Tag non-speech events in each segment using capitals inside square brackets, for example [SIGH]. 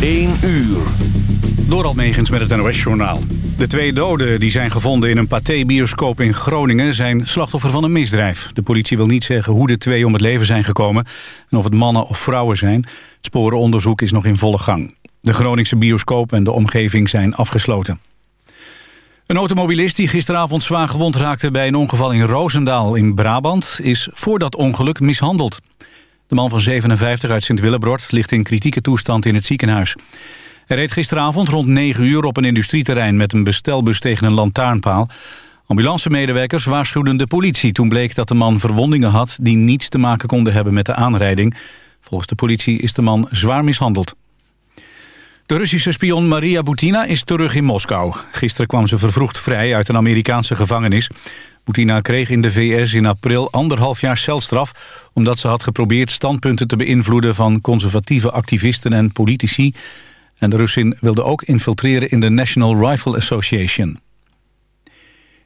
1 uur. Door Almegens met het NOS-journaal. De twee doden die zijn gevonden in een Pathé-bioscoop in Groningen... zijn slachtoffer van een misdrijf. De politie wil niet zeggen hoe de twee om het leven zijn gekomen... en of het mannen of vrouwen zijn. Het sporenonderzoek is nog in volle gang. De Groningse bioscoop en de omgeving zijn afgesloten. Een automobilist die gisteravond zwaar gewond raakte... bij een ongeval in Roosendaal in Brabant... is voor dat ongeluk mishandeld. De man van 57 uit Sint-Willebrod ligt in kritieke toestand in het ziekenhuis. Hij reed gisteravond rond 9 uur op een industrieterrein... met een bestelbus tegen een lantaarnpaal. Ambulancemedewerkers waarschuwden de politie... toen bleek dat de man verwondingen had... die niets te maken konden hebben met de aanrijding. Volgens de politie is de man zwaar mishandeld. De Russische spion Maria Butina is terug in Moskou. Gisteren kwam ze vervroegd vrij uit een Amerikaanse gevangenis. Butina kreeg in de VS in april anderhalf jaar celstraf... omdat ze had geprobeerd standpunten te beïnvloeden... van conservatieve activisten en politici. En de Russin wilde ook infiltreren in de National Rifle Association.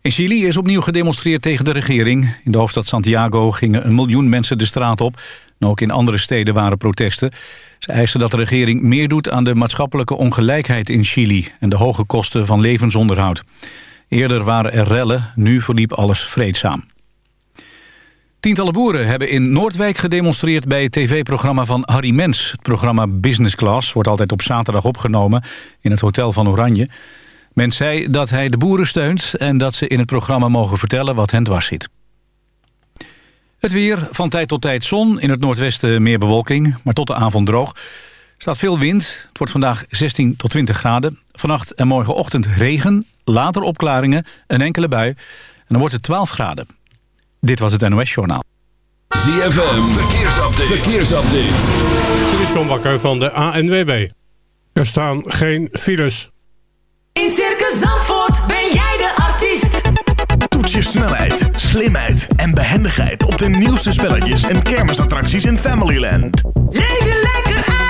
In Chili is opnieuw gedemonstreerd tegen de regering. In de hoofdstad Santiago gingen een miljoen mensen de straat op. En ook in andere steden waren protesten. Ze eisen dat de regering meer doet aan de maatschappelijke ongelijkheid in Chili... en de hoge kosten van levensonderhoud. Eerder waren er rellen, nu verliep alles vreedzaam. Tientallen boeren hebben in Noordwijk gedemonstreerd bij het tv-programma van Harry Mens. Het programma Business Class wordt altijd op zaterdag opgenomen in het Hotel van Oranje. Mens zei dat hij de boeren steunt en dat ze in het programma mogen vertellen wat hen dwars zit. Het weer, van tijd tot tijd zon, in het noordwesten meer bewolking, maar tot de avond droog. Er staat veel wind, het wordt vandaag 16 tot 20 graden. Vannacht en morgenochtend regen, later opklaringen, een enkele bui. En dan wordt het 12 graden. Dit was het NOS Journaal. ZFM, verkeersupdate. verkeersupdate. Dit is John Bakker van de ANWB. Er staan geen files. In Circus Zandvoort ben jij de artiest. Toets je snelheid, slimheid en behendigheid op de nieuwste spelletjes en kermisattracties in Familyland. Leef je lekker uit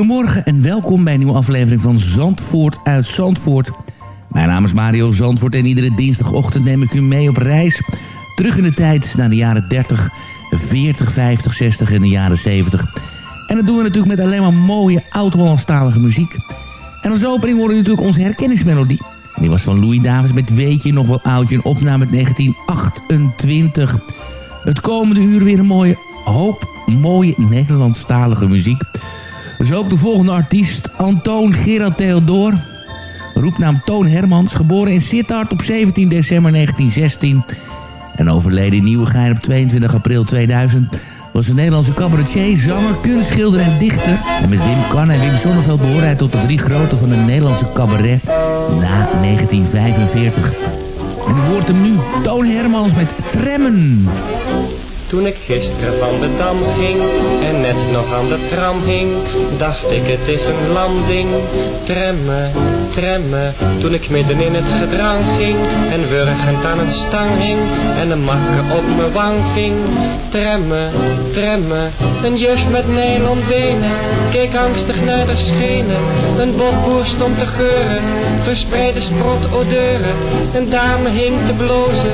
Een hele goede morgen en welkom bij een nieuwe aflevering van Zandvoort uit Zandvoort. Mijn naam is Mario Zandvoort en iedere dinsdagochtend neem ik u mee op reis. Terug in de tijd naar de jaren 30, 40, 50, 60 en de jaren 70. En dat doen we natuurlijk met alleen maar mooie oud-Hollandstalige muziek. En als opening horen we natuurlijk onze herkenningsmelodie. En die was van Louis Davis met Weet je nog wel oudje, een opname uit 1928. Het komende uur weer een mooie hoop mooie Nederlandstalige muziek. Dus ook de volgende artiest, Antoon Gerard Theodor. Roepnaam Toon Hermans, geboren in Sittard op 17 december 1916. En overleden in Nieuwegein op 22 april 2000... was een Nederlandse cabaretier, zanger, kunstschilder en dichter. En met Wim Kan en Wim Sonneveld behoorde hij tot de drie grote van de Nederlandse cabaret na 1945. En u hoort hem nu, Toon Hermans met Tremmen. Toen ik gisteren van de dam ging en net nog aan de tram hing, dacht ik het is een landing. Tremmen, tremmen, toen ik midden in het gedrang ging en wurgend aan een stang hing en een makker op mijn wang ving. Tremmen, tremmen, een juf met nylonbenen keek angstig naar de schenen. Een bokboer stond te geuren, verspreide sprot odeuren. Een dame hing te blozen,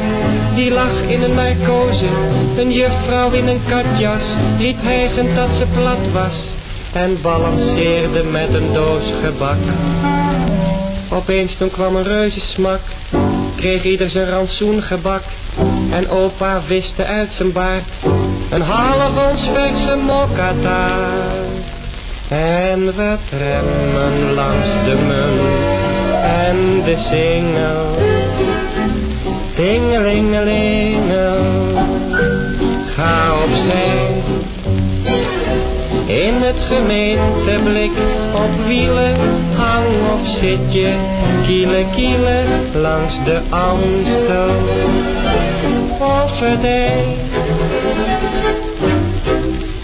die lag in een narcose. Een juffrouw in een katjas, riep hijgend dat ze plat was. En balanceerde met een doos gebak. Opeens toen kwam een reuzensmak, kreeg ieder zijn rantsoen gebak. En opa viste uit zijn baard, een half ons verse mokkataart. En we tremmen langs de munt en de singel. Dingelingelingel, ga opzij. In het gemeenteblik op wielen, hang of zit je, kielen kielen langs de Amstel. Of het.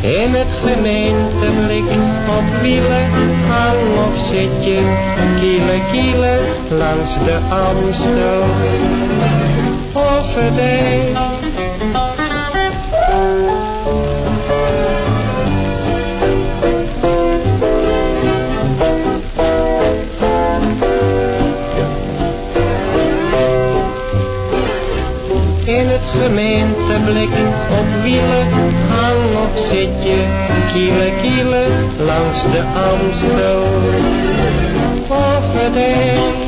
In het gemeenteblik op wielen, hang of zit je, kielen kielen langs de Amstel. Of gemeenteblik op wielen, hang of zit je, kielen kielen langs de Amstel. Of het.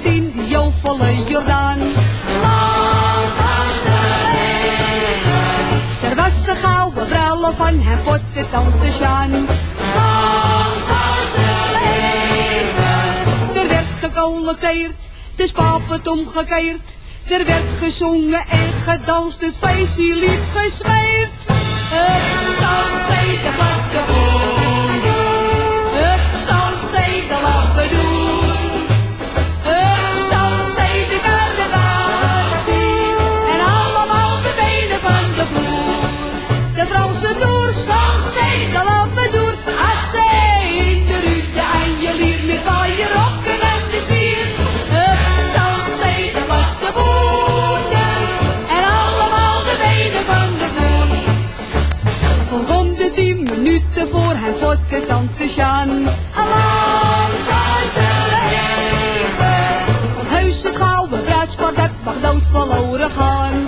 In die jovolle Jordaan. Er was een gouden bruiloft van hem voor de tante Sjaan. Er werd gecollecteerd, dus pap het omgekeerd. Er werd gezongen en gedanst, het feestje liep gesmeerd. Het zal zeker de Zal zeker wat we doen. Als zij in de rute en je lier met waaier rokken en de zwier. Het zal zeker wat de boeren. En allemaal de benen van de. Van rond de tien minuten voor hem voor de tante Sjaan. Lang zal ze leven. Want heus het gouden bruidspar dat mag dood verloren gaan.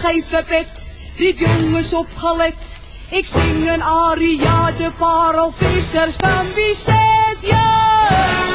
Scheve pet, riep jongens opgelet. Ik zing een aria, de parelvissers van Bizet. Ja,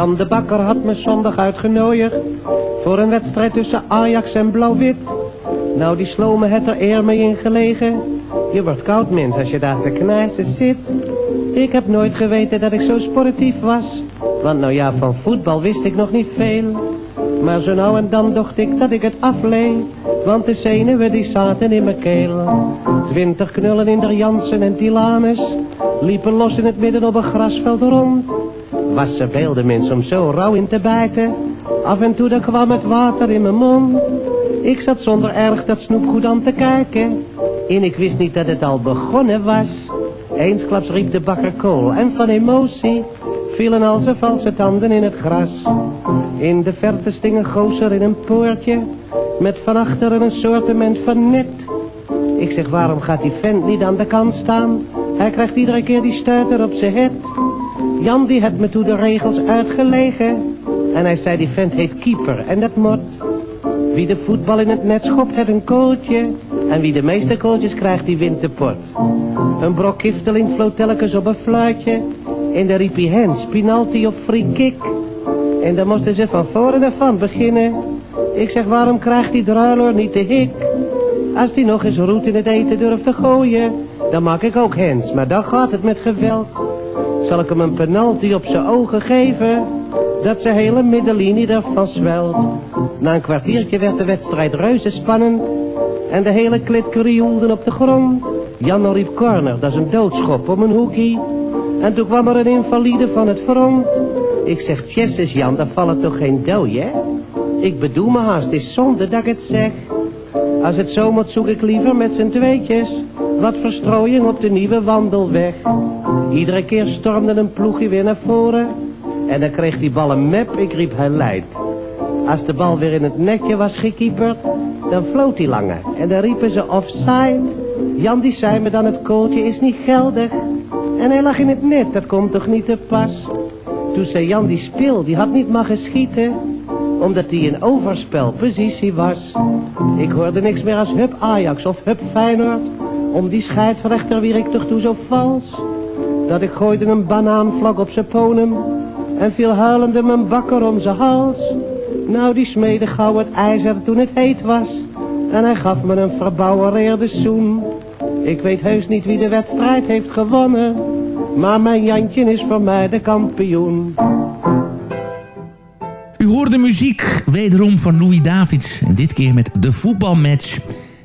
Jan de Bakker had me zondag uitgenodigd voor een wedstrijd tussen Ajax en Blauw-Wit. Nou, die sloot me het er eer mee in gelegen. Je wordt koud, mens, als je daar te knijzen zit. Ik heb nooit geweten dat ik zo sportief was. Want nou ja, van voetbal wist ik nog niet veel. Maar zo nou en dan dacht ik dat ik het afleed. Want de zenuwen die zaten in mijn keel. Twintig knullen in der Jansen en Tilanus. Liepen los in het midden op een grasveld rond. Was ze veel de mens om zo rauw in te bijten. Af en toe dan kwam het water in mijn mond. Ik zat zonder erg dat snoepgoed aan te kijken. En ik wist niet dat het al begonnen was. Eensklaps riep de bakker kool en van emotie vielen al zijn valse tanden in het gras. In de verte sting een gozer in een poortje met van achteren een soortement van net. Ik zeg waarom gaat die vent niet aan de kant staan? Hij krijgt iedere keer die stuiter op zijn het. Jan die had me toen de regels uitgelegen. En hij zei die vent heet keeper en dat mot. Wie de voetbal in het net schopt, het een kooltje. En wie de meeste kooltjes krijgt, die wint de pot. Een brok kifteling floot telkens op een fluitje. En daar riep hij hens, penalty of free kick. En dan moesten ze van voren en van beginnen. Ik zeg, waarom krijgt die druiloor niet de hik? Als die nog eens roet in het eten durft te gooien, dan maak ik ook hens, maar dan gaat het met geweld. Zal ik hem een penalty op zijn ogen geven, dat zijn hele middenlinie ervan zwelt. Na een kwartiertje werd de wedstrijd reuze spannend, en de hele klit krioelde op de grond. Jan riep corner, dat is een doodschop om een hoekie. En toen kwam er een invalide van het front. Ik zeg, Jesses Jan, daar vallen toch geen dooi, hè? Ik bedoel me haast, is zonde dat ik het zeg. Als het zo moet, zoek ik liever met z'n tweetjes wat verstrooiing op de nieuwe wandelweg. Iedere keer stormde een ploegje weer naar voren en dan kreeg die bal een mep, ik riep hij leidt. Als de bal weer in het netje was gekieperd, dan floot die lange en dan riepen ze offside. Jan die zei me dan het kooltje is niet geldig en hij lag in het net, dat komt toch niet te pas. Toen zei Jan die spil, die had niet mogen schieten omdat hij in overspelpositie was. Ik hoorde niks meer als hup Ajax of hup Feyenoord. Om die scheidsrechter wier ik toch toe zo vals. Dat ik gooide een banaanvlak op zijn ponum. En viel huilende mijn bakker om zijn hals. Nou die smeedde gauw het ijzer toen het heet was. En hij gaf me een verbouwereerde zoen. Ik weet heus niet wie de wedstrijd heeft gewonnen. Maar mijn Jantje is voor mij de kampioen. U hoort de muziek wederom van Louis Davids. En dit keer met de voetbalmatch.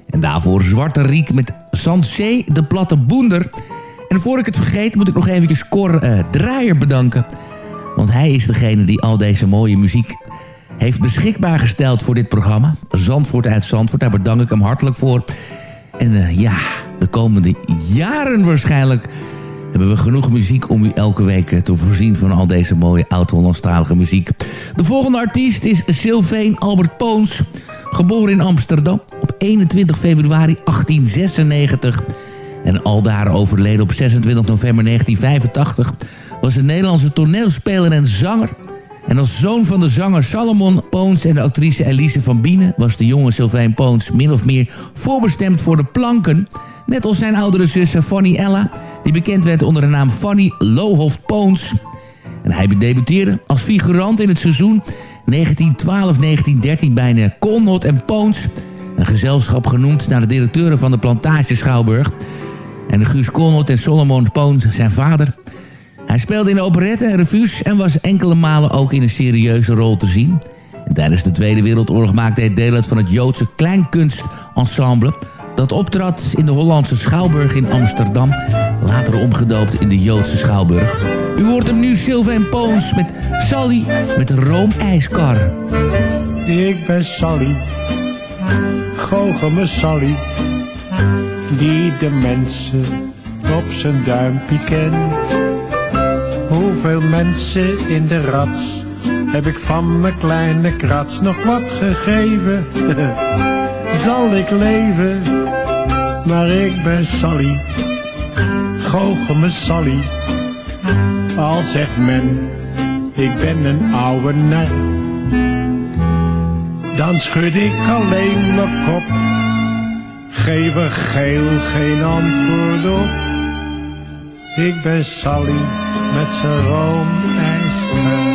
En daarvoor Zwarte Riek met Sansé de Platte Boender. En voor ik het vergeet moet ik nog eventjes Cor eh, Draaier bedanken. Want hij is degene die al deze mooie muziek heeft beschikbaar gesteld voor dit programma. Zandvoort uit Zandvoort, daar bedank ik hem hartelijk voor. En eh, ja, de komende jaren waarschijnlijk hebben we genoeg muziek om u elke week eh, te voorzien van al deze mooie oud-Hollandstalige muziek. De volgende artiest is Sylveen Albert Poons, geboren in Amsterdam op 21 februari 1896 en aldaar overleden op 26 november 1985, was een Nederlandse toneelspeler en zanger. En als zoon van de zanger Salomon Poons en de actrice Elise van Bienen... was de jonge Sylvain Poons min of meer voorbestemd voor de planken... Net als zijn oudere zus Fanny Ella, die bekend werd onder de naam Fanny Lohoft Poons. En hij debuteerde als figurant in het seizoen 1912-1913 bij de Colnot en Poons. Een gezelschap genoemd naar de directeuren van de plantage Schouwburg. En Guus Colnot en Solomon Poons, zijn vader. Hij speelde in de operette en revues en was enkele malen ook in een serieuze rol te zien. En tijdens de Tweede Wereldoorlog maakte hij deel uit van het Joodse kleinkunstensemble dat optrad in de Hollandse Schouwburg in Amsterdam. Later omgedoopt in de Joodse Schouwburg. U hoort hem nu Sylvain Poons met Sally met de roomijskar. Ik ben Sally, goocheme Sally, die de mensen op zijn duimpje kent. Hoeveel mensen in de rats heb ik van mijn kleine krats nog wat gegeven? [LAUGHS] Zal ik leven, maar ik ben Sally, goocheme Sally. Al zegt men, ik ben een oude nar. Dan schud ik alleen mijn kop, geef er geel geen antwoord op. Ik ben Sally met zijn roomijskuil.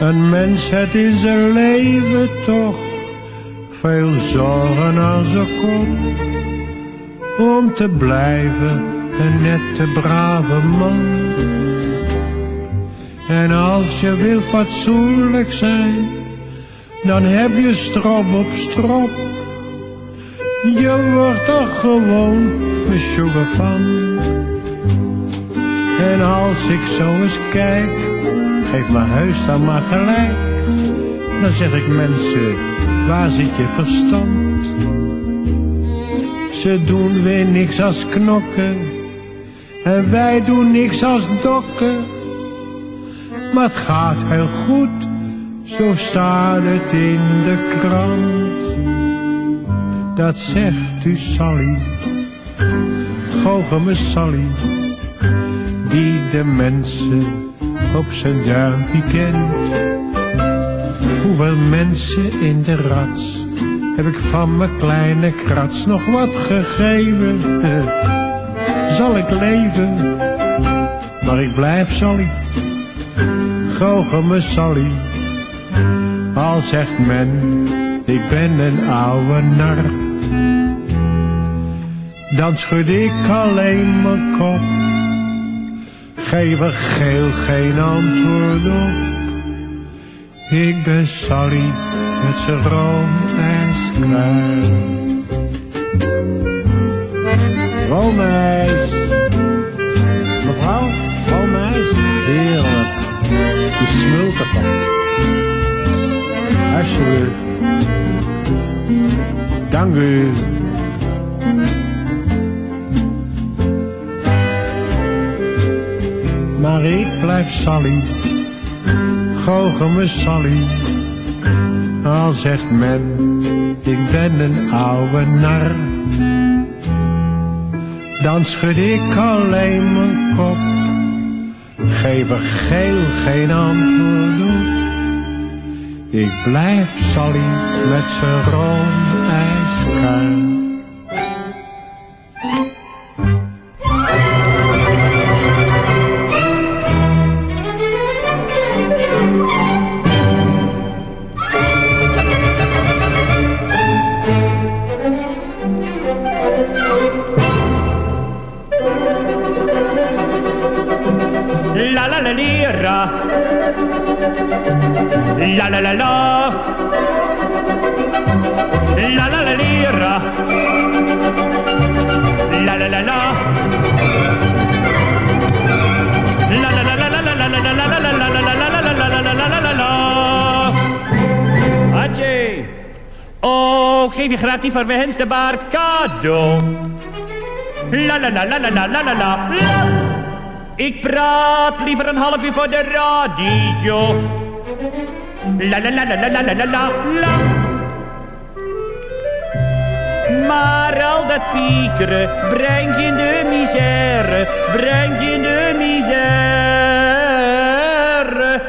Een mens het in zijn leven toch veel zorgen aan zijn kop. Om te blijven een nette brave man. En als je wil fatsoenlijk zijn, dan heb je strop op strop. Je wordt er gewoon sugar van. En als ik zo eens kijk, geef mijn huis dan maar gelijk. Dan zeg ik mensen, waar zit je verstand? Ze doen weer niks als knokken, en wij doen niks als dokken. Maar het gaat heel goed, zo staat het in de krant. Dat zegt u Sally, goocheme Sally, die de mensen op zijn duimpje kent. Hoeveel mensen in de rats heb ik van mijn kleine krats nog wat gegeven? [LAUGHS] Zal ik leven, maar ik blijf Sally, goocheme Sally. Al zegt men, ik ben een oude nar. Dan schud ik alleen mijn kop geef er geel geen antwoord op. Ik ben Sally met zijn roomijskruis. Roomijs. Mevrouw, Je smult ervan. Alsjeblieft. Dank u. maar ik blijf Sally, goocheme Sally. Al zegt men, ik ben een oude nar. Dan schud ik alleen mijn kop, geef er geel geen antwoord op. Ik blijf Sally met zijn roomijskuil. La graag die verwenste baard cadeau. La la la la la la la la. Ik praat liever een half uur voor de radio. La la la la la la la la. Maar al dat piekeren brengt je in de misère, brengt je in de misère.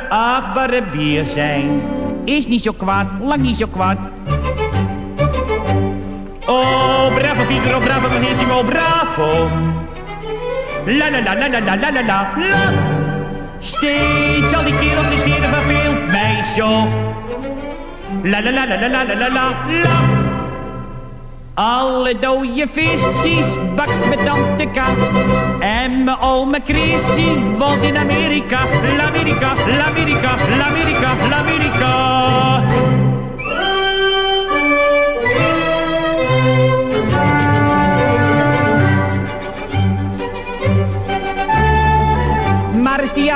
Achtbare bier zijn is niet zo kwaad, lang niet zo kwaad. Oh, bravo benissimo, bravo. La la la la la la la la la la. Steeds al die kerels die scheren verveelt mij zo. La la la la la la la la la. Alle dode visies bakt met tante K. En mijn oma Chrissy woont in Amerika. L'Amerika, l'Amerika, l'Amerika, l'Amerika.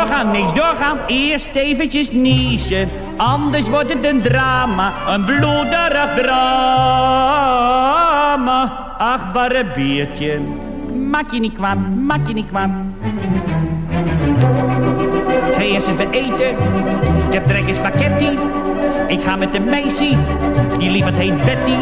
doorgaan, niks doorgaan. Eerst eventjes niezen. Anders wordt het een drama, een bloederig drama. Ach, barre biertje. Maak je niet kwam, maak je niet kwam. Ga eerst even eten. Ik heb trek in spaghetti. Ik ga met de meisje, die lieverd heet Betty.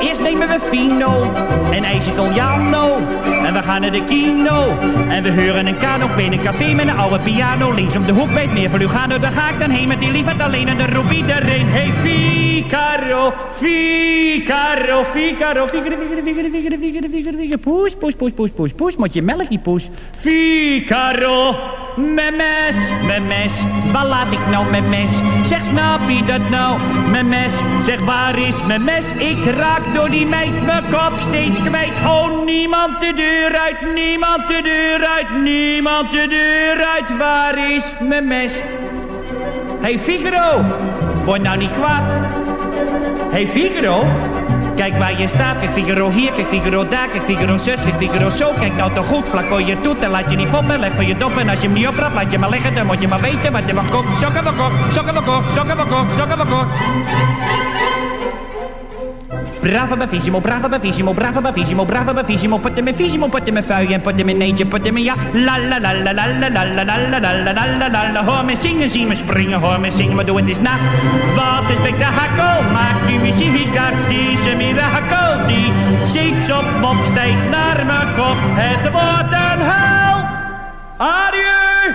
Eerst nemen we Fino en ijs Italiano. En we gaan naar de kino. En we huren een kanop in een café met een oude piano. Links om de hoek bij het meer van Lugano. Daar ga ik dan heen met die liefheid alleen. En de roep iedereen. Hey Figaro, Figaro, Figaro. Figaro, Figaro, Figaro, Figaro, Figaro, Figaro. Poes, pus, pus, pus, pus, pus, Moet je melkje poes. Figaro mijn mes, mijn mes. Waar laat ik nou mijn mes? Zeg, snap je dat nou? Mijn mes, zeg, waar is mijn mes? Ik raak door die meid mijn kop steeds kwijt. Oh, niemand de deur uit, niemand de deur uit, niemand de deur uit. Waar is mijn mes? Hey Figaro, word nou niet kwaad. Hey Figaro, kijk waar je staat. Kijk Figaro hier, kijk Figaro daar, kijk Figaro zus, kijk Figaro zo. Kijk nou toch goed, vlak voor je toet en laat je niet foppen. Leg voor je dop en als je hem niet oprapt, laat je maar liggen. Dan moet je maar weten wat er van komt. Sokken we kort, sokken we kort, sokken we kort, sokken we kort. Bravo bavissimo, bravo bavissimo, bravo bavissimo, bravo bavissimo. Put hem in visimo, put hem in fui en put hem in eentje, put hem in ja. La la la la la la la la la la la la la me zingen, zie me springen, hoor me zingen, maar doe het. Wat mirakel. Die zeepsop stijgt naar mijn kop, het wordt een hel. Adieu!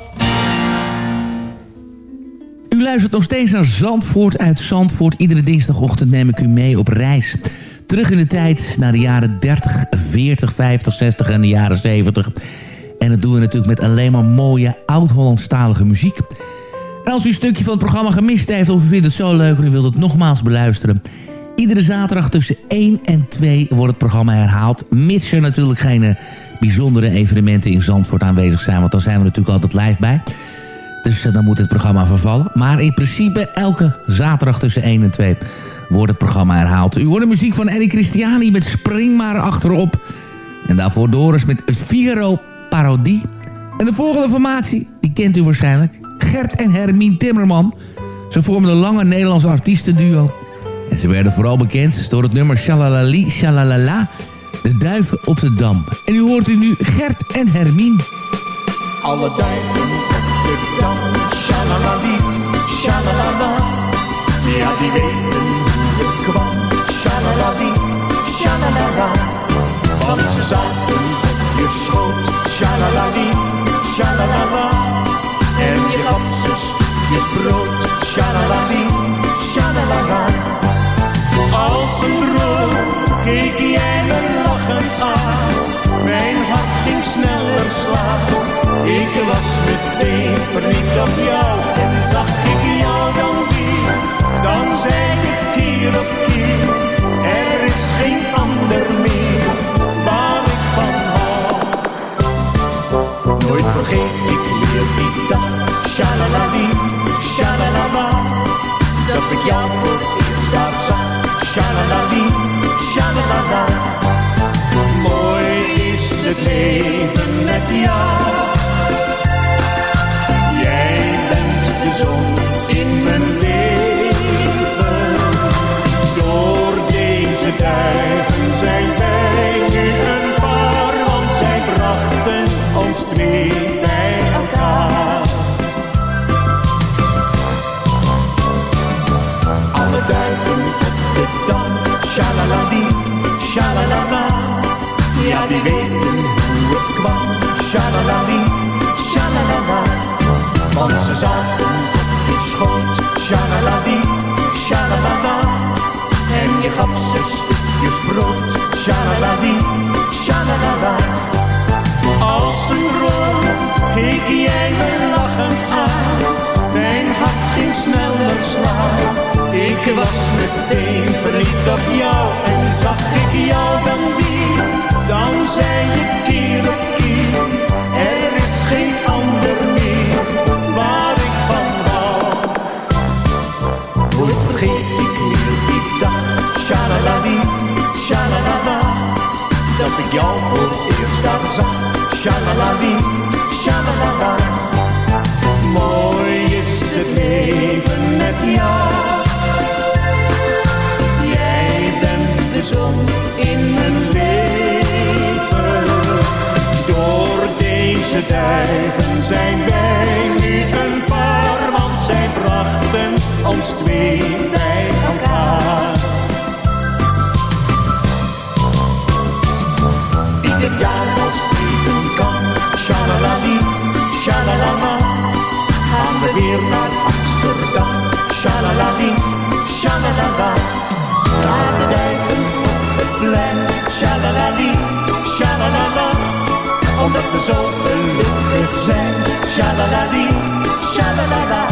U luistert nog steeds naar Zandvoort uit Zandvoort. Iedere dinsdagochtend neem ik u mee op reis. Terug in de tijd naar de jaren 30, 40, 50, 60 en de jaren 70. En dat doen we natuurlijk met alleen maar mooie oud-Hollandstalige muziek. En als u een stukje van het programma gemist heeft of u vindt het zo leuk en u wilt het nogmaals beluisteren... Iedere zaterdag tussen 1 en 2 wordt het programma herhaald. Mits er natuurlijk geen eh, bijzondere evenementen in Zandvoort aanwezig zijn. Want dan zijn we natuurlijk altijd live bij. Dus eh, dan moet het programma vervallen. Maar in principe elke zaterdag tussen 1 en 2 wordt het programma herhaald. U hoort de muziek van Eddie Christiani met Spring maar achterop. En daarvoor Doris met Figaro Parodie. En de volgende formatie, die kent u waarschijnlijk. Gert en Hermine Timmerman. Ze vormden een lange Nederlandse artiestenduo. En ze werden vooral bekend door het nummer Shalalali Shalalala, de duiven op de dam. En u hoort u nu Gert en Hermine. Alle duiven dam, shalalali, shalalala. Ja, die weten hoe het kwam, shalalali, shalalala. Want ze zaten op je schoot, shalalali, shalalala. En je gaf ze stukjes brood, shalalali, shalalala. Als een droom keek jij me lachend aan. Mijn hart ging sneller slaan. Ik was meteen verliefd op jou. En zag ik jou dan weer. Dan zei ik keer op keer. Er is geen ander meer waar ik van hou. Nooit vergeet ik meer die dag. Shalalali, shalalala. Dat ik jou voor het eerst daar zag. Shalalali, shalalala. Mooi is het leven met jou. Die weten hoe het kwam, shalalali, shalalala. Want ze zaten je schoot, shalalali, shalalala. En je gaf ze stukjes brood, shalalali, shalalala. Als een droom keek jij me lachend aan. Mijn hart ging sneller slaan. Ik was meteen verliefd op jou en zag ik jou dan weer. Dan zei je keer Nooit vergeet ik meer die dag, shalalali, shalalala. Dat ik jou voor het eerst daar zag, shalalali, shalalala. Mooi is het leven met jou. Jij bent de zon in mijn leven. Door deze duiven zijn wij nu een paar, want zij brachten ons twee bij elkaar. Ieder jaar als even kan, shalalali, shalalala. Gaan we weer naar Amsterdam, shalalali, shalalala. Naar de duiven op het plein, shalalali, shalalala. Omdat we zo gelukkig zijn, shalalali, shalalala.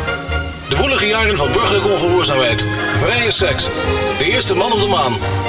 De woelige jaren van burgerlijke ongehoorzaamheid, vrije seks, de eerste man op de maan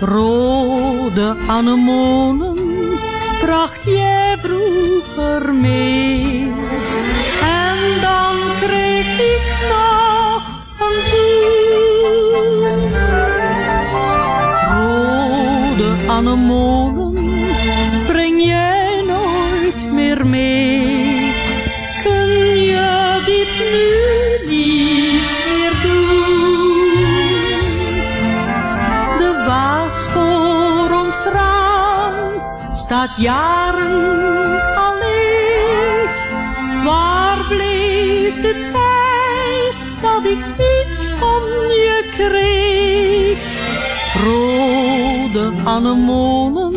Rode anemonen bracht jij vroeger mee. En dan kreeg ik nog een zoen. Rode anemonen breng jij jaren alleen. Waar bleef de tijd dat ik iets van je kreeg? Rode anemonen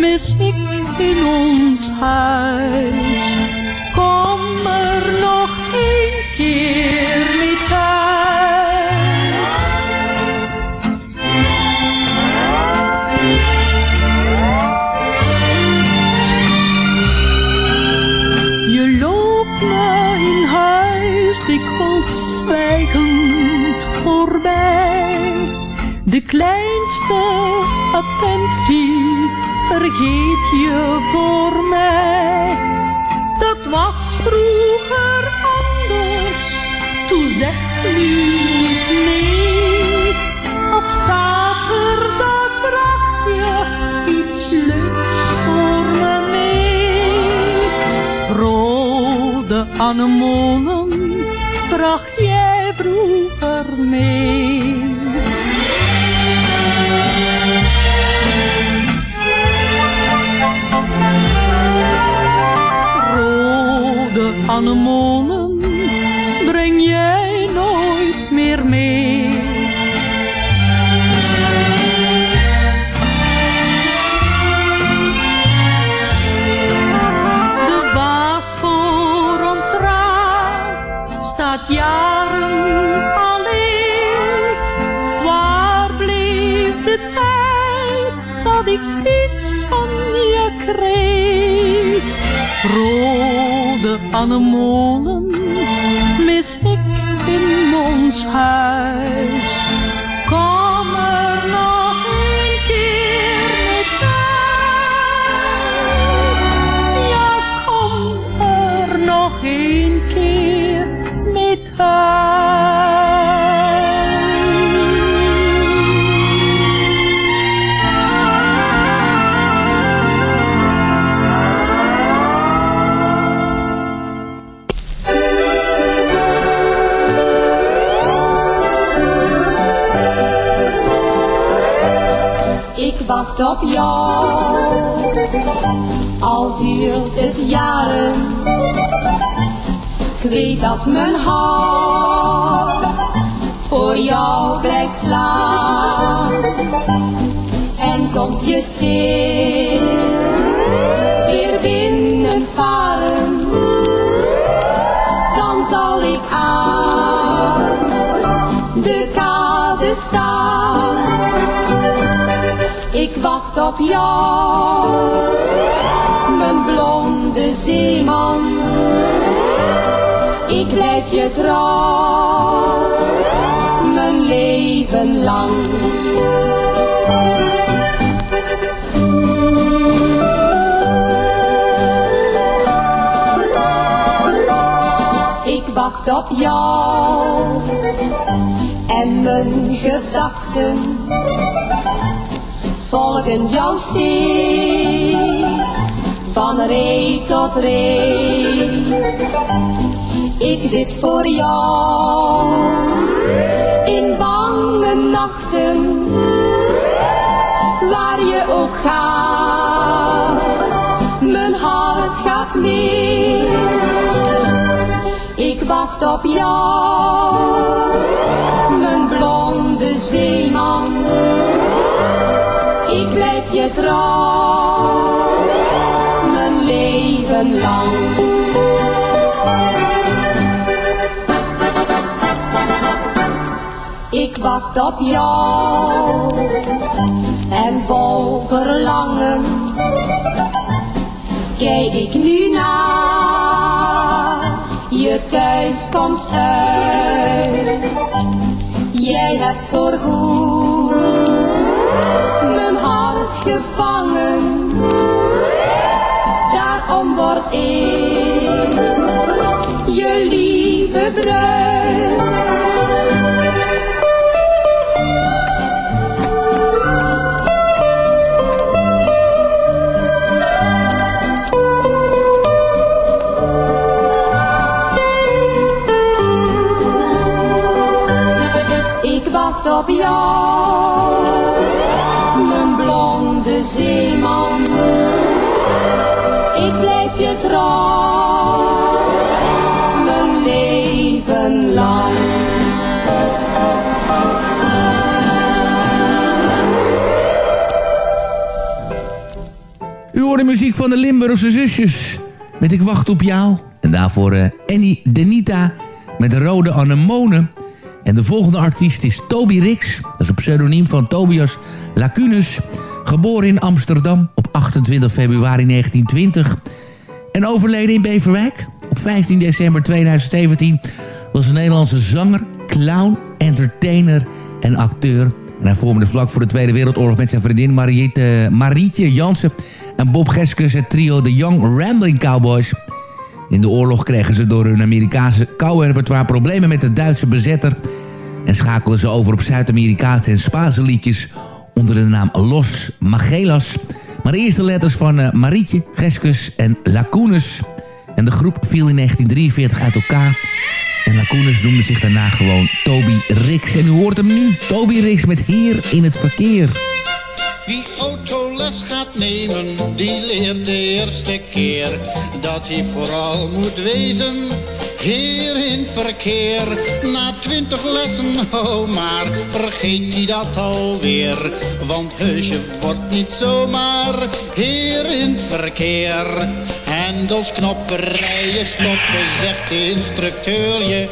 mis ik in ons huis. Kom er nog een keer attentie vergeet je voor mij. Dat was vroeger anders, toen zeg nu niet mee. Op zaterdag bracht je iets leuks voor me mee. Rode anemonen bracht jij vroeger mee. Anemonen breng jij nooit meer mee. De baas voor ons raam staat jaren alleen. Waar bleef de tijd dat ik iets van je kreeg? Rode anemonen mis ik in ons huis. Wacht op jou, al duurt het jaren. Ik weet dat mijn hart voor jou blijft slaan. En komt je schip weer binnenvaren, dan zal ik aan de kade staan. Ik wacht op jou, mijn blonde zeeman. Ik blijf je trouw, mijn leven lang. wacht op jou. En mijn gedachten volgen jou steeds. Van ree tot ree. Ik bid voor jou. In bange nachten. Waar je ook gaat. Mijn hart gaat mee. Ik wacht op jou. Mijn blonde zeeman. Ik blijf je trouw. Mijn leven lang. Ik wacht op jou en vol verlangen kijk ik nu naar je thuiskomst uit. Jij hebt voorgoed gevangen, daarom word ik je lieve bruid. Muziek van de Limburgse zusjes. Met Ik wacht op jou. En daarvoor eh, Annie Denita met de rode anemonen. En de volgende artiest is Toby Rix. Dat is een pseudoniem van Tobias Lacunus. Geboren in Amsterdam op 28 februari 1920. En overleden in Beverwijk op 15 december 2017. Was een Nederlandse zanger, clown, entertainer en acteur. En hij vormde vlak voor de Tweede Wereldoorlog met zijn vriendin Mariette, Marietje Jansen... en Bob Geskus het trio The Young Rambling Cowboys... In de oorlog kregen ze door hun Amerikaanse cowboy-repertoire problemen met de Duitse bezetter... en schakelden ze over op Zuid-Amerikaanse en Spaanse liedjes onder de naam Los Magelas. Maar de eerste letters van uh, Marietje, Geskus en Lacunes. En de groep viel in 1943 uit elkaar. En Lacunes noemde zich daarna gewoon Toby Rix. En u hoort hem nu, Toby Rix met Heer in het Verkeer. Autoles gaat nemen, die leert de eerste keer dat hij vooral moet wezen. Heer in het verkeer, na twintig lessen, oh maar vergeet hij dat alweer. Want heusje wordt niet zomaar heer in het verkeer. Hendels, knoppen, rijden, stoppen, zegt de instructeur je.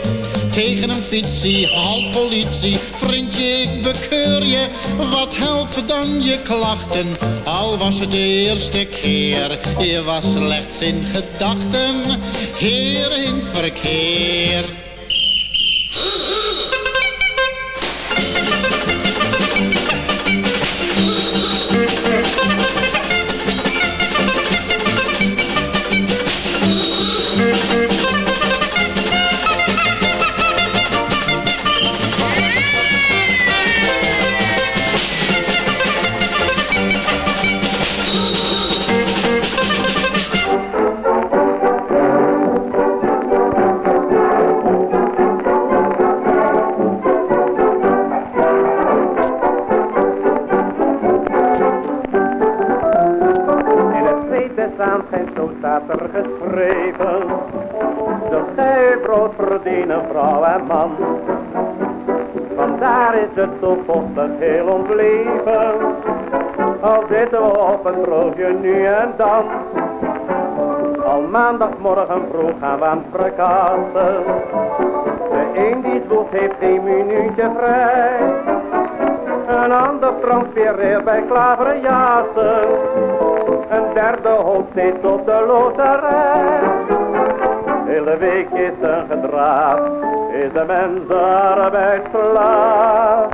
Tegen een fietsie, halt politie, vriendje ik bekeur je. Wat helpt dan je klachten, al was het de eerste keer. Je was slechts in gedachten, heer in verkeer. Het zo vochtig heel ons leven. Al zitten we op een broodje nu en dan. Al maandagmorgen vroeg gaan we aan het verkassen. De een die zwoegt heeft geen minuutje vrij. Een ander transfereert bij klaverjassen. Een derde hoopt steeds op de loterij. Hele week is een gedraaf, is de mens arbeidsslaaf.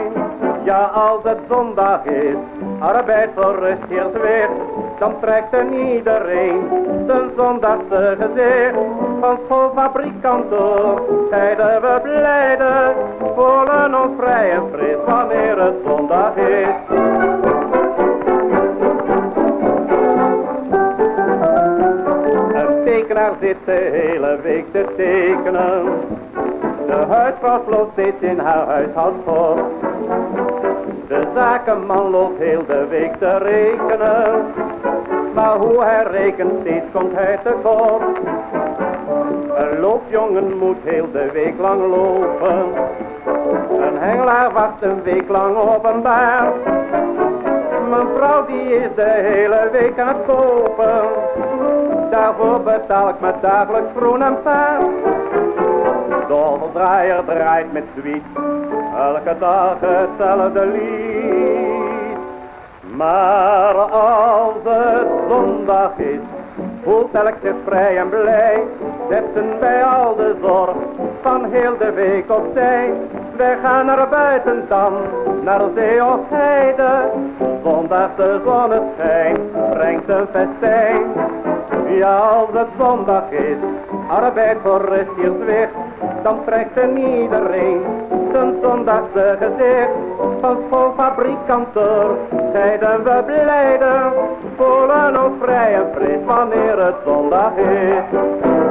Ja, als het zondag is, arbeid voor rust heert weer. Dan trekt er iedereen zijn zondagse gezicht. Van schoolfabrikant door, zeiden we blijden. Voelen ons vrij en fris wanneer het zondag is. Een tekenaar zit de hele week te tekenen. De huisvrouw sloopt steeds in haar huishoudschap. De zakenman loopt heel de week te rekenen. Maar hoe hij rekent, steeds komt hij te kort. Een loopjongen moet heel de week lang lopen. Een hengelaar wacht een week lang op een baard. Mijn vrouw die is de hele week aan het kopen. Daarvoor betaal ik me dagelijks groen en paard. De draaier draait met zwiet, elke dag hetzelfde lied. Maar als het zondag is, voelt elk zich vrij en blij. Zetten wij al de zorg van heel de week opzij. Wij gaan naar buiten dan, naar zee of heide. Zondag de zonneschijn brengt een festijn. Ja, als het zondag is, arbeid voor rust hier zwicht, dan trekt er iedereen zijn zondagse gezicht. Van schoolfabrikanten zeiden we blijden, voelen ons vrij en fris wanneer het zondag is.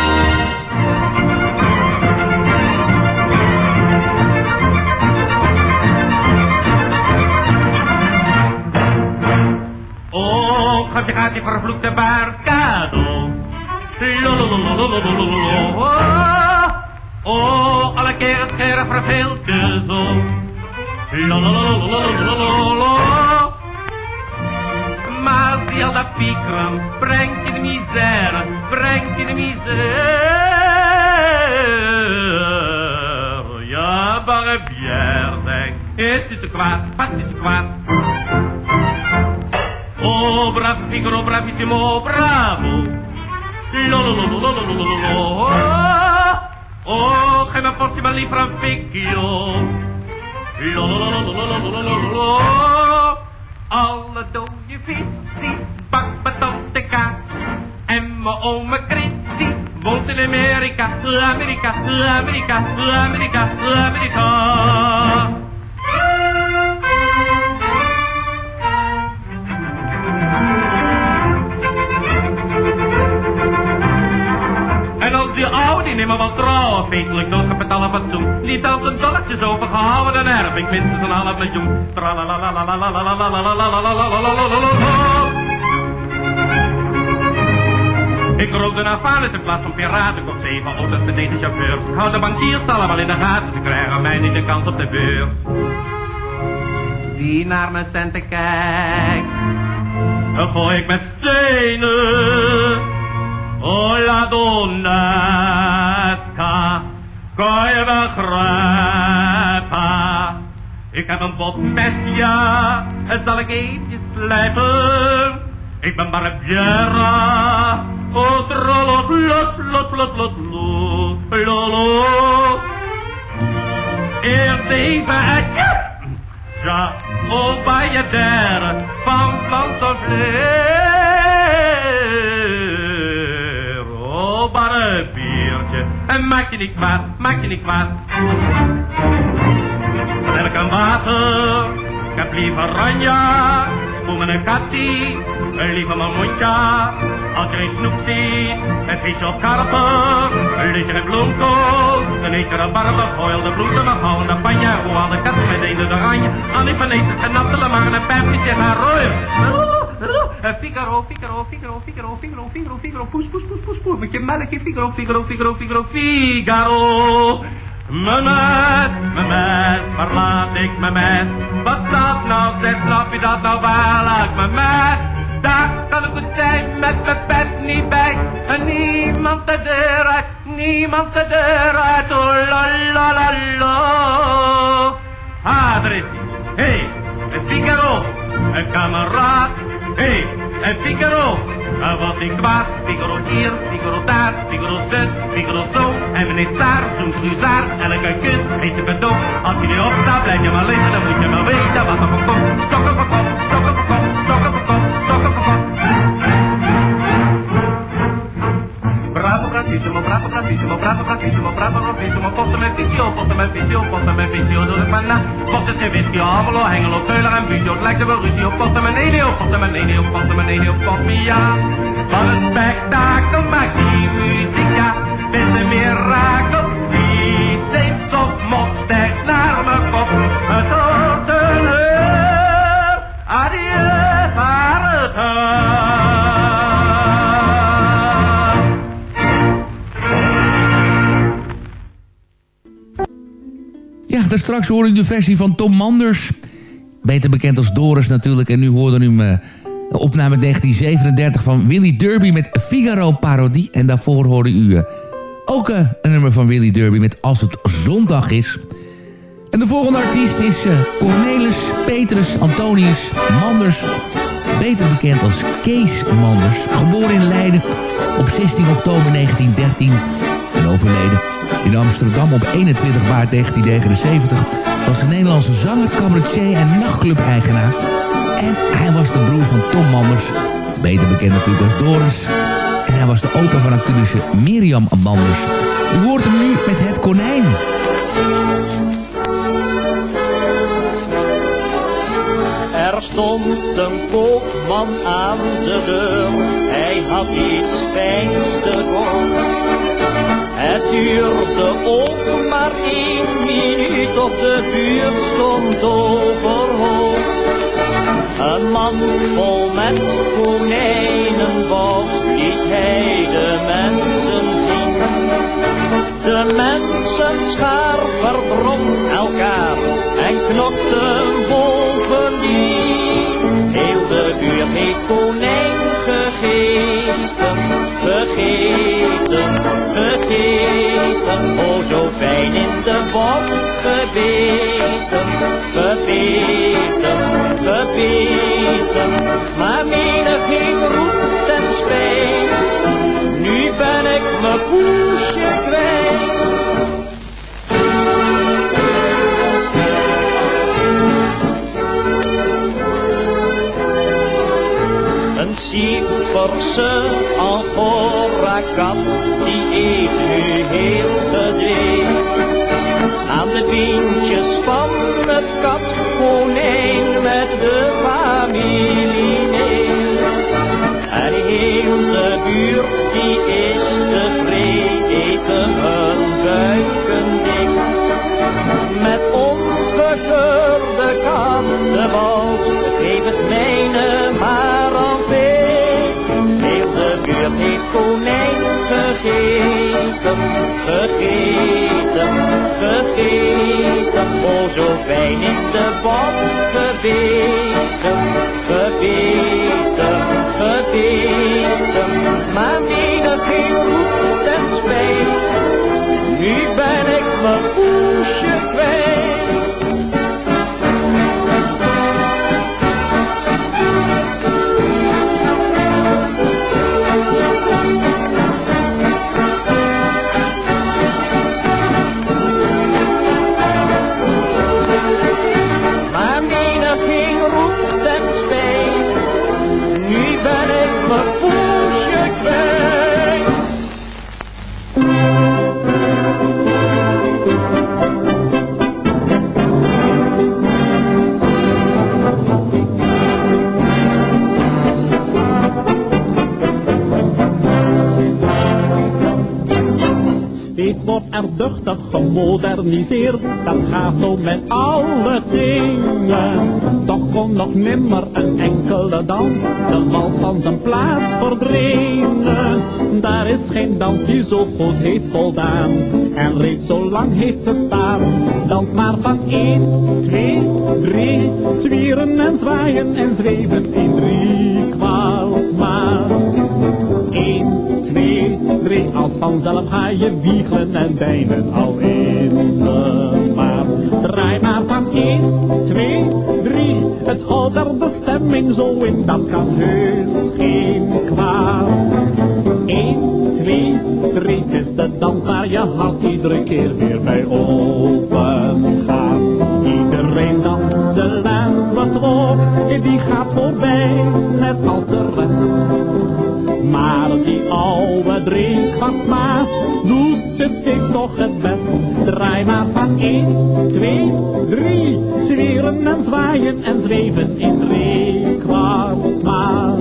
Oh, gaat je gaat die vervloekte barcado. Lololololololololo. Oh, alle keer het scherp verveelt je zo. Lolololololololo. Maar zie al dat piekeren, brengt je de misère, brengt je de misère. Ja, barre bière, is te kwaad, wat is te kwaad? Oh, brav, piccolo, bravissimo, bravo. Lo, lo, lo, lo, lo, lo, lo, lo, Oh, che ma lì, fra vecchio. Lo, lo, lo, lo, lo, lo, lo, lo, Alle dode visie, bak, betot, de kaas. En mijn oma Christie woont in Amerika, Amerika, Amerika, Amerika, Amerika. Feestelijk nog een betalen fatsoen. Niet als een dolletjes overgehouden, dan erf ik minstens een half miljoen. Ik rook de Navalis in plaats van piraten, kocht zeven auto's met deze chauffeurs. Hou de bankiers allemaal in de gaten, ze krijgen mij niet de kans op de beurs. Die naar mijn centen kijkt, dan gooi ik met stenen. Oh la donnesca, Ik heb een bot met ja, het zal ik eentje slijpen. Ik ben Barbiera, oh trolot, lot, lot, lot, lot, lot, lolo. Eerst even het ja, oh der van plant of leer. Oh, biertje, en maak je niet kwaad, maak je niet kwaad. Melk en water, ik heb liever ranja, voor mijn kattie, liever mijn mondje. Als je een snoep ziet, met vis of karper, lees je een bloemkool, dan eet je een barbe, gooi de bloed en een panje, hoe alle katten met een de oranje, aan die planeten en nappelen maar een pijpje gaan rooien. Figaro, Figaro, Figaro, Figaro, Figaro, Figaro, Figaro, poes, poes, poes, poes, poes, met je melkje, Figaro, Figaro, Figaro, Figaro, Figaro. Mijn meid, mijn meid, verlaat ik mijn meid. Wat dat nou, zeg, snap je dat nou wel uit mijn meid? Daar kan ik goed zijn met mijn pet niet bij. En niemand de deur uit, niemand de deur uit. Oh la la la la. Ah, daar is hij. Hé, hey, een Figaro, een kameraad. Hey, een Figaro. Hij was niet kwaad, Figaro hier, Figaro daar, Figaro zus, Figaro zo. En meneer Saar, zo'n cruzaar, elke kus heet je cadeau. Als je niet opstaat, blijf je maar liggen, dan moet je maar weten wat er komt. Stokken voor Bravissimo, bravo, bravissimo, bravo, bravissimo, bravo, bravissimo. Posten met visio, posten met visio, posten met visio, doe ik maar na. Posten zijn whisky, Amelo, Hengelo, Keuler en Buzio. Het lijkt er wel ruzie op, posten met Enio, posten met Enio, posten met Enio, post me ja. Wat een spektakel maakt die muziek, ja. Best een mirakel, die steeds op mot stijgt naar mijn kop. Het wordt een uur, adieu. Ja, daar straks hoorde u de versie van Tom Manders. Beter bekend als Doris natuurlijk. En nu hoorde u hem... eh, opname 1937 van Willy Derby met Figaro Parodie. En daarvoor hoorde u eh, ook eh, een nummer van Willy Derby met Als het zondag is. En de volgende artiest is Cornelis Petrus Antonius Manders. Beter bekend als Kees Manders. Geboren in Leiden op 16 oktober 1913 en overleden in Amsterdam op 21 maart 1979... was een Nederlandse zanger, cabaretier en nachtclub-eigenaar... En hij was de broer van Tom Manders, beter bekend natuurlijk als Doris. En hij was de opa van actrice Mirjam Manders. U hoort hem nu met Het Konijn. Er stond een koopman aan de deur, hij had iets fijns te koop. Het duurde ook maar één minuut of de buurt stond overhoop. Een man vol met konijnenbos liet hij de mensen zien. De mensen schaar elkaar en knokten Heel de buurt heeft konijn gegeten, gegeten, gegeten. Oh, zo fijn in de bot gebeten, gebeten, gebeten. Maar menig ging roet en spijt, nu ben ik mijn poesje Cyperse Angora-kat, die eet nu heel gedreven. Aan de pintjes van het kat, konijn met de familie. En heel de buurt, die is tevreden, hun buiken dik. Met ongekeurde kattenbal, geef konijn gegeten, gegeten, gegeten. Oh, zo fijn in de bot gebeten, gebeten, gebeten. Maar menig geen roet er duchtig gemoderniseerd. Dat gaat zo met alle dingen. Toch kon nog nimmer een enkele dans de wals van zijn plaats verdringen. Daar is geen dans die zo goed heeft voldaan en reeds zo lang heeft bestaan. Dans maar van 1, 2, 3, zwieren en zwaaien en zweven in drie 2, 3, als vanzelf ga je wiegelen en deinen al in de maat. Draai maar van 1, 2, 3, het houdt er de stemming zo in, dat kan heus geen kwaad. 1, 2, 3 is de dans waar je hart iedere keer weer bij open gaat. Iedereen danst de lampetrok, die gaat voorbij, net als de rest. Maar die oude drinkwatsmaat doet het steeds nog het best. Draai maar van 1, 2, 3, zweren en zwaaien en zweven in drinkwatsmaat.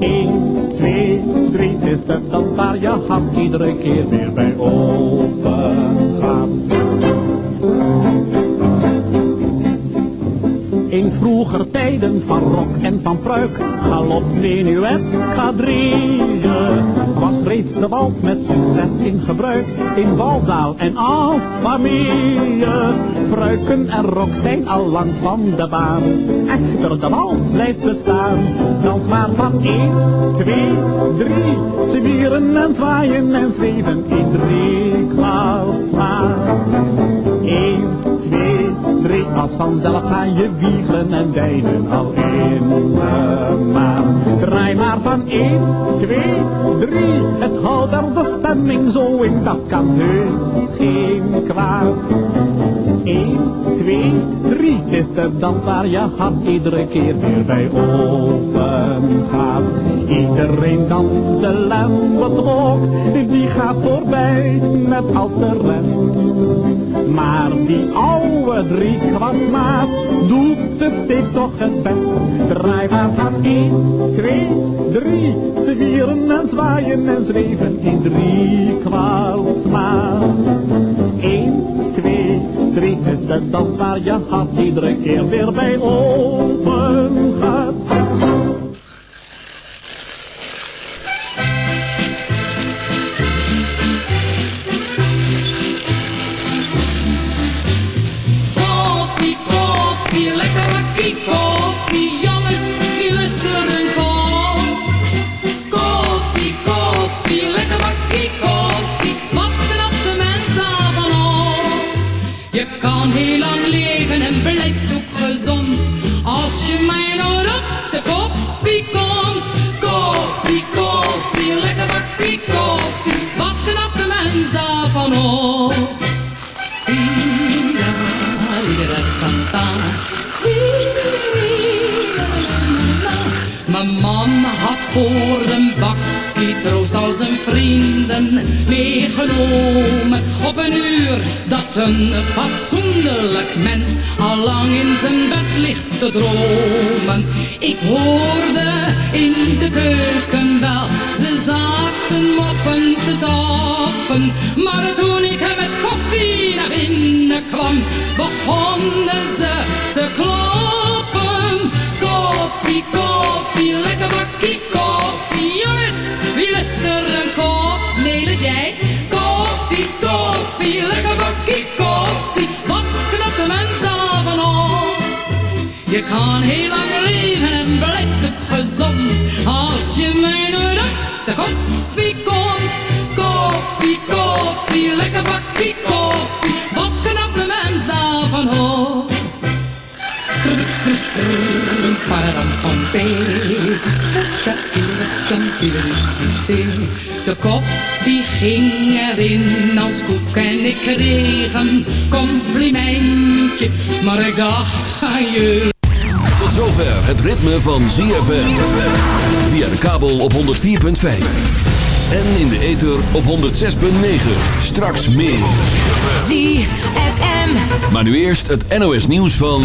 1, 2, 3 is de dans waar je hart iedere keer weer bij open vroeger tijden van rok en van pruik, galop, menuet, quadrille, was reeds de wals met succes in gebruik, in balzaal en en familie. Pruiken en rok zijn al lang van de baan, echter de wals blijft bestaan. Dans maar van 1, 2, 3, zwieren en zwaaien en zweven in drie kwaalsmaat. 1, 2, 3, als vanzelf ga je wiegelen en deinen al in de maan. Draai maar van 1, 2, 3, het houdt er de stemming zo in, dat kan heus geen kwaad. 1, 2, 3, het is de dans waar je hart iedere keer weer bij open gaat. Iedereen danst de lambetrok, die gaat voorbij, net als de rest. Maar die oude driekwartsmaat doet het steeds toch het best. Draai maar van 1, 2, 3, zwieren en zwaaien en zweven in drie kwaalsmaat. 1, 2, 3 is de dans waar je hart iedere keer weer bij open gaat. Vrienden meegenomen. Op een uur dat een fatsoenlijk mens al lang in zijn bed ligt te dromen. Ik hoorde in de keuken wel, ze zaten moppen te tappen. Maar toen ik met koffie naar binnen kwam, begonnen ze te kloppen. Koffie, koffie, lekker bakkie koffie. Jongens, wie lust jij? Koffie, koffie, lekker bakkie koffie. Wat knapt de mens daarvan op? Je kan heel lang leven en blijft ook gezond. Als je mij op de koffie komt. Koffie, koffie, lekker bakkie koffie. De koffie ging erin als koek en ik kreeg een complimentje. Maar ik dacht, ga je Tot zover het ritme van ZFM. Via de kabel op 104.5. En in de ether op 106.9. Straks meer. ZFM. Maar nu eerst het NOS nieuws van...